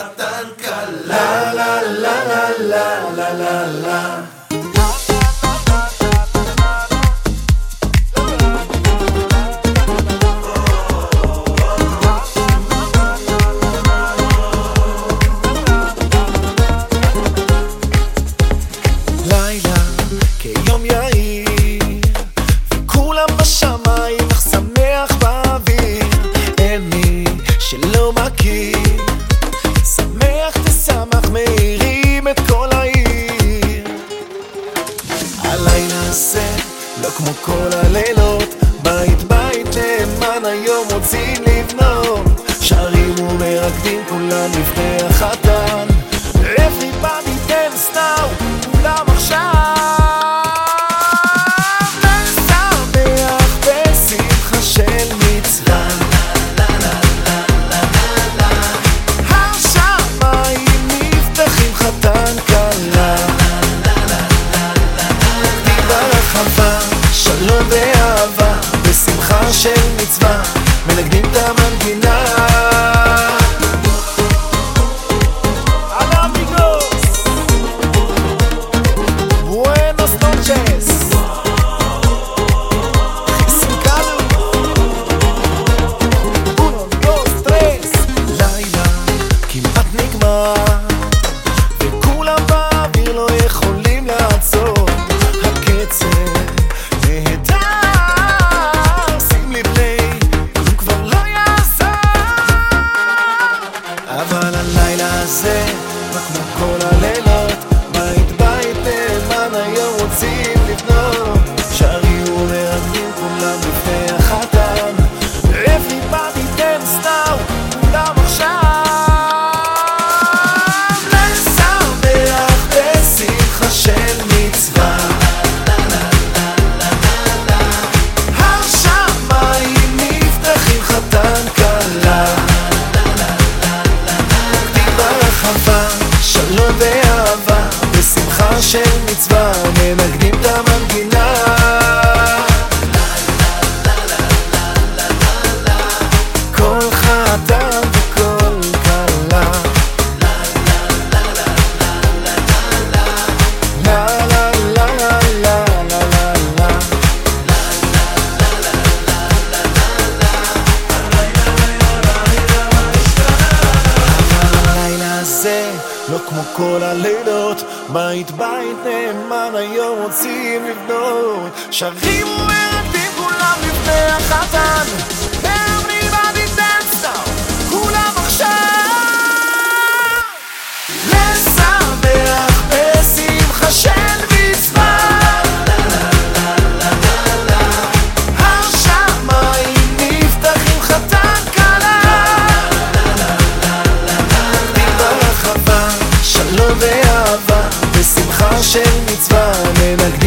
Zatanka, la la la la la la la la. Laila, que yo me ahí הלילה הזה, לא כמו כל הלילות, בית בית נאמן היום מוציא לי חווה, שלום ואהבה, בשמחה של מצווה, מנגנים את המנגינה. Buenos. see לא כמו כל הלילות, בית בית נאמן היום רוצים לבנות. שרים ומרדים כולם לפני החתן. של מצווה מנגן